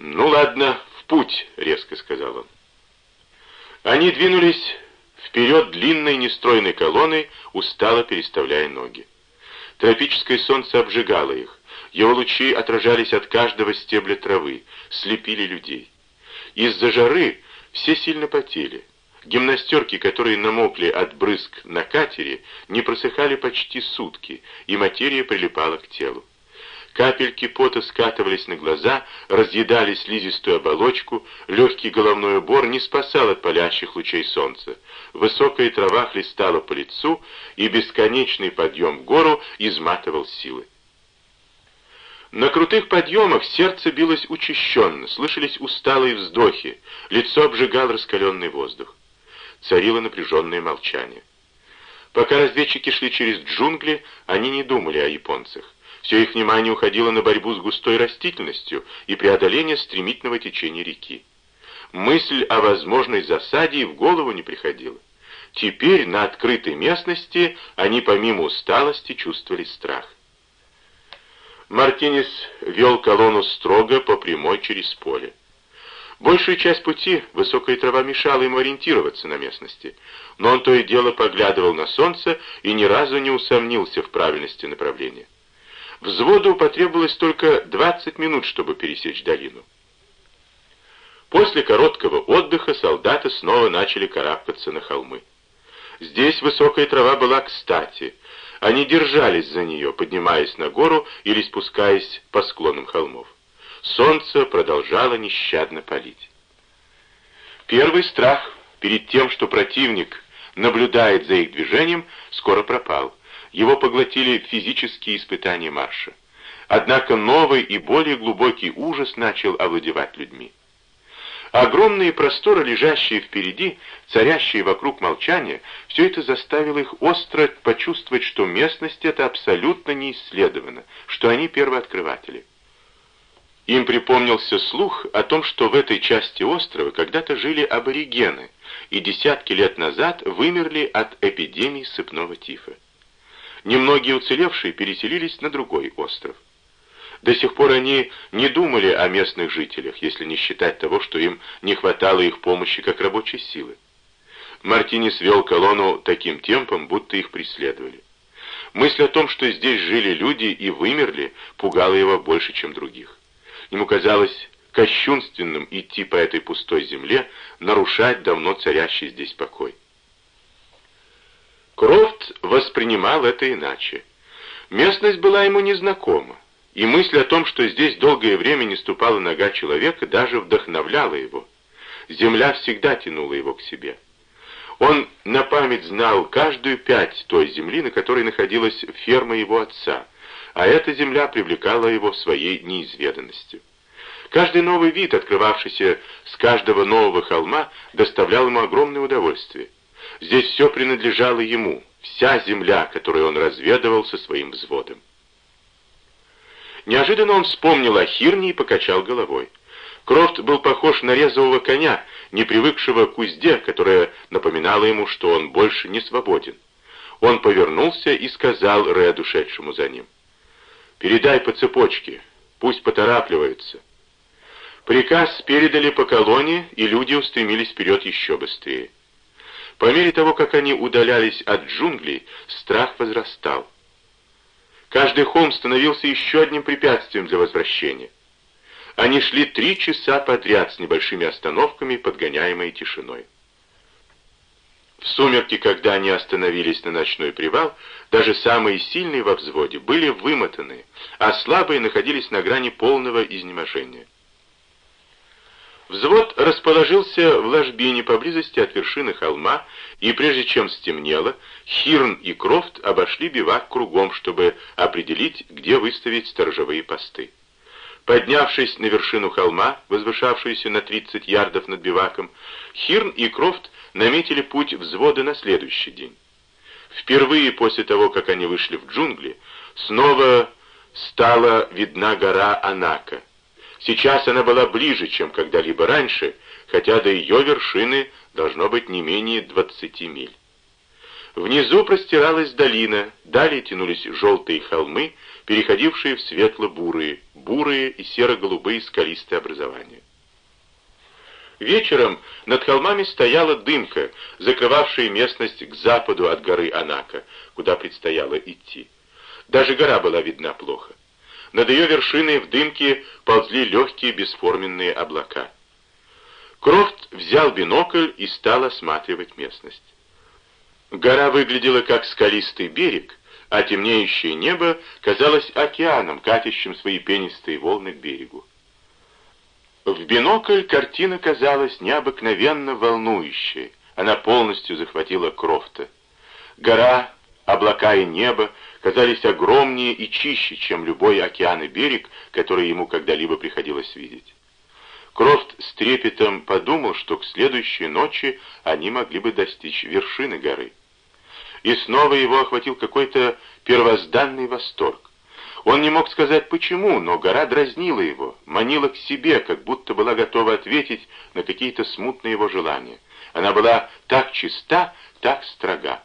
«Ну ладно, в путь», — резко сказал он. Они двинулись вперед длинной нестройной колонной, устало переставляя ноги. Тропическое солнце обжигало их. Его лучи отражались от каждого стебля травы, слепили людей. Из-за жары все сильно потели. Гимнастерки, которые намокли от брызг на катере, не просыхали почти сутки, и материя прилипала к телу. Капельки пота скатывались на глаза, разъедали слизистую оболочку, легкий головной убор не спасал от палящих лучей солнца. Высокая трава хлестала по лицу, и бесконечный подъем в гору изматывал силы. На крутых подъемах сердце билось учащенно, слышались усталые вздохи, лицо обжигал раскаленный воздух. Царило напряженное молчание. Пока разведчики шли через джунгли, они не думали о японцах. Все их внимание уходило на борьбу с густой растительностью и преодоление стремительного течения реки. Мысль о возможной засаде в голову не приходила. Теперь на открытой местности они помимо усталости чувствовали страх. Мартинес вел колонну строго по прямой через поле. Большую часть пути высокая трава мешала ему ориентироваться на местности, но он то и дело поглядывал на солнце и ни разу не усомнился в правильности направления. Взводу потребовалось только 20 минут, чтобы пересечь долину. После короткого отдыха солдаты снова начали карабкаться на холмы. Здесь высокая трава была кстати. Они держались за нее, поднимаясь на гору или спускаясь по склонам холмов. Солнце продолжало нещадно палить. Первый страх перед тем, что противник наблюдает за их движением, скоро пропал его поглотили физические испытания марша. Однако новый и более глубокий ужас начал овладевать людьми. Огромные просторы, лежащие впереди, царящие вокруг молчания, все это заставило их остро почувствовать, что местность эта абсолютно не исследована, что они первооткрыватели. Им припомнился слух о том, что в этой части острова когда-то жили аборигены, и десятки лет назад вымерли от эпидемии сыпного тифа. Немногие уцелевшие переселились на другой остров. До сих пор они не думали о местных жителях, если не считать того, что им не хватало их помощи как рабочей силы. Мартинес вел колонну таким темпом, будто их преследовали. Мысль о том, что здесь жили люди и вымерли, пугала его больше, чем других. Ему казалось кощунственным идти по этой пустой земле, нарушать давно царящий здесь покой. Воспринимал это иначе. Местность была ему незнакома, и мысль о том, что здесь долгое время не ступала нога человека, даже вдохновляла его. Земля всегда тянула его к себе. Он на память знал каждую пять той земли, на которой находилась ферма его отца, а эта земля привлекала его своей неизведанностью. Каждый новый вид, открывавшийся с каждого нового холма, доставлял ему огромное удовольствие. Здесь все принадлежало ему, вся земля, которую он разведывал со своим взводом. Неожиданно он вспомнил о Хирне и покачал головой. Крофт был похож на резвого коня, не привыкшего к узде, которая напоминала ему, что он больше не свободен. Он повернулся и сказал Реду, шедшему за ним. «Передай по цепочке, пусть поторапливаются». Приказ передали по колонии, и люди устремились вперед еще быстрее. По мере того, как они удалялись от джунглей, страх возрастал. Каждый холм становился еще одним препятствием для возвращения. Они шли три часа подряд с небольшими остановками, подгоняемые тишиной. В сумерки, когда они остановились на ночной привал, даже самые сильные во взводе были вымотаны, а слабые находились на грани полного изнеможения. Взвод расположился в ложбине поблизости от вершины холма, и прежде чем стемнело, Хирн и Крофт обошли бивак кругом, чтобы определить, где выставить сторожевые посты. Поднявшись на вершину холма, возвышавшуюся на 30 ярдов над биваком, Хирн и Крофт наметили путь взвода на следующий день. Впервые после того, как они вышли в джунгли, снова стала видна гора Анака, Сейчас она была ближе, чем когда-либо раньше, хотя до ее вершины должно быть не менее 20 миль. Внизу простиралась долина, далее тянулись желтые холмы, переходившие в светло-бурые, бурые и серо-голубые скалистые образования. Вечером над холмами стояла дымка, закрывавшая местность к западу от горы Анака, куда предстояло идти. Даже гора была видна плохо. Над ее вершиной в дымке ползли легкие бесформенные облака. Крофт взял бинокль и стал осматривать местность. Гора выглядела как скалистый берег, а темнеющее небо казалось океаном, катящим свои пенистые волны к берегу. В бинокль картина казалась необыкновенно волнующей. Она полностью захватила Крофта. Гора, облака и небо казались огромнее и чище, чем любой океан и берег, который ему когда-либо приходилось видеть. Крофт с трепетом подумал, что к следующей ночи они могли бы достичь вершины горы. И снова его охватил какой-то первозданный восторг. Он не мог сказать почему, но гора дразнила его, манила к себе, как будто была готова ответить на какие-то смутные его желания. Она была так чиста, так строга.